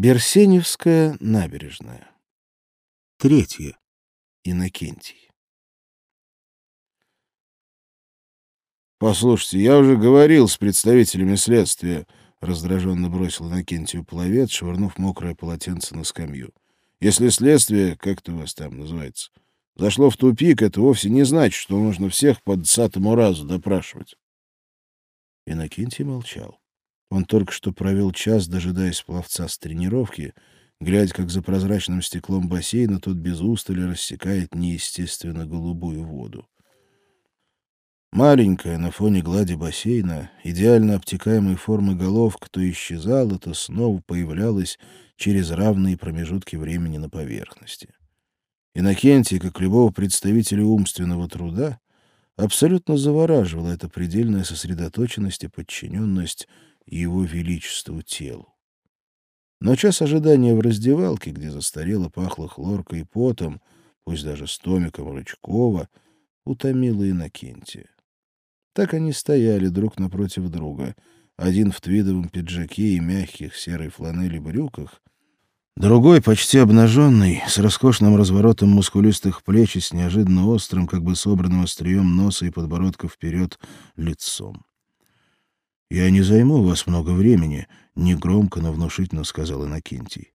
Берсеневская набережная. Третье. Иннокентий. «Послушайте, я уже говорил с представителями следствия», — раздраженно бросил Иннокентию пловец, швырнув мокрое полотенце на скамью. «Если следствие, как это у вас там называется, зашло в тупик, это вовсе не значит, что нужно всех по десятому разу допрашивать». Иннокентий молчал. Он только что провел час, дожидаясь пловца с тренировки, глядя, как за прозрачным стеклом бассейна тот без устали рассекает неестественно голубую воду. Маленькая на фоне глади бассейна, идеально обтекаемой формы головка то исчезала, то снова появлялась через равные промежутки времени на поверхности. Иннокентий, как любого представителя умственного труда, абсолютно завораживала эта предельная сосредоточенность и подчиненность его величеству телу. Но час ожидания в раздевалке, где застарело пахло хлоркой и потом, пусть даже с Томиком Рычкова, утомило Иннокентия. Так они стояли друг напротив друга, один в твидовом пиджаке и мягких серой фланели брюках, другой, почти обнаженный, с роскошным разворотом мускулистых плеч и с неожиданно острым, как бы собранным острием носа и подбородка вперед, лицом. «Я не займу у вас много времени», — негромко, но внушительно сказал Иннокентий.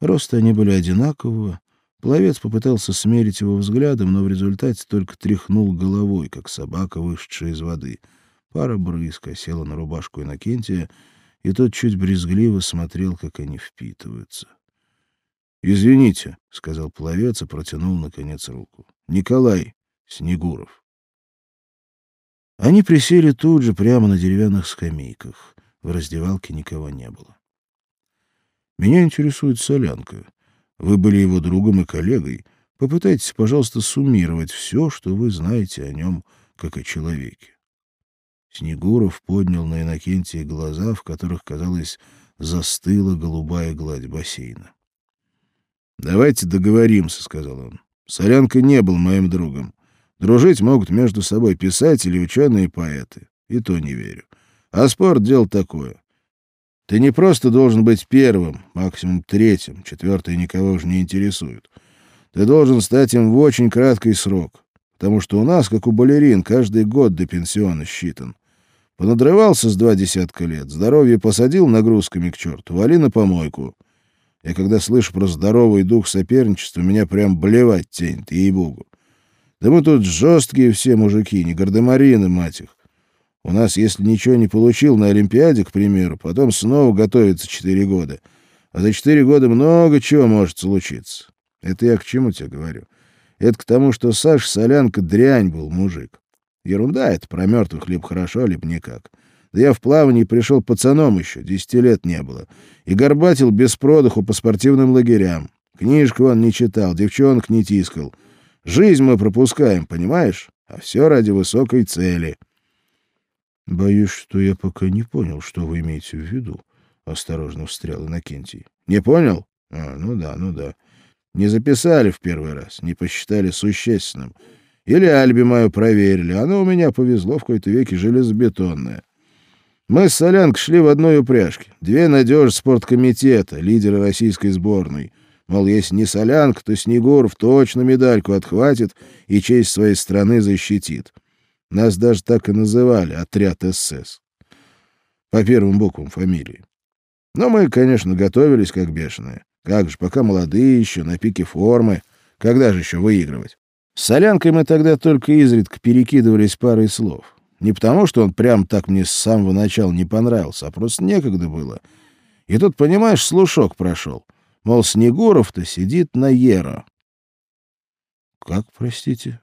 Роста они были одинакового. Пловец попытался смерить его взглядом, но в результате только тряхнул головой, как собака, вышедшая из воды. Пара брызг села на рубашку Иннокентия, и тот чуть брезгливо смотрел, как они впитываются. «Извините», — сказал пловец и протянул, наконец, руку. «Николай Снегуров». Они присели тут же, прямо на деревянных скамейках. В раздевалке никого не было. «Меня интересует солянка. Вы были его другом и коллегой. Попытайтесь, пожалуйста, суммировать все, что вы знаете о нем, как о человеке». Снегуров поднял на Иннокентия глаза, в которых, казалось, застыла голубая гладь бассейна. «Давайте договоримся», — сказал он. «Солянка не был моим другом. Дружить могут между собой писатели, ученые и поэты. И то не верю. А спорт — дело такое. Ты не просто должен быть первым, максимум третьим, четвертый никого уже не интересует. Ты должен стать им в очень краткий срок, потому что у нас, как у балерин, каждый год до пенсиона считан. Понадрывался с два десятка лет, здоровье посадил нагрузками к черту, вали на помойку. Я когда слышу про здоровый дух соперничества, меня прям блевать тянет, ей-богу. Да мы тут жесткие все мужики, не гардемарины, мать их. У нас, если ничего не получил на Олимпиаде, к примеру, потом снова готовится четыре года. А за четыре года много чего может случиться. Это я к чему тебе говорю? Это к тому, что Саш Солянка дрянь был мужик. Ерунда это, про мертвых либо хорошо, либо никак. Да я в плавании пришел пацаном еще, десяти лет не было. И горбатил без продыху по спортивным лагерям. Книжку он не читал, девчонок не тискал. Жизнь мы пропускаем, понимаешь? А все ради высокой цели. — Боюсь, что я пока не понял, что вы имеете в виду, — осторожно встрял Иннокентий. — Не понял? А, ну да, ну да. Не записали в первый раз, не посчитали существенным. Или альби мою проверили. Оно у меня повезло в какой-то веке железобетонное. Мы с Солянкой шли в одной упряжке. Две надежи спорткомитета, лидеры российской сборной. Мол, если не Солянка, то Снегуров точно медальку отхватит и честь своей страны защитит. Нас даже так и называли — отряд СС. По первым буквам фамилии. Но мы, конечно, готовились как бешеные. Как же, пока молодые еще, на пике формы. Когда же еще выигрывать? С Солянкой мы тогда только изредка перекидывались парой слов. Не потому, что он прям так мне с самого начала не понравился, а просто некогда было. И тут, понимаешь, слушок прошел — Мол, Снегуров-то сидит на Еро. Как, простите?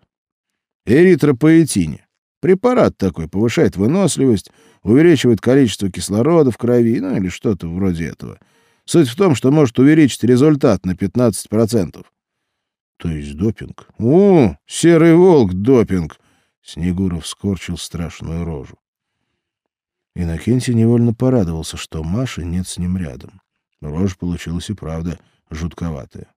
Эритропоэтине. Препарат такой, повышает выносливость, увеличивает количество кислорода в крови, ну или что-то вроде этого. Суть в том, что может увеличить результат на 15%. То есть допинг? О, серый волк допинг! Снегуров скорчил страшную рожу. Иннокентий невольно порадовался, что Маши нет с ним рядом. Рожь получилась и правда жутковатая.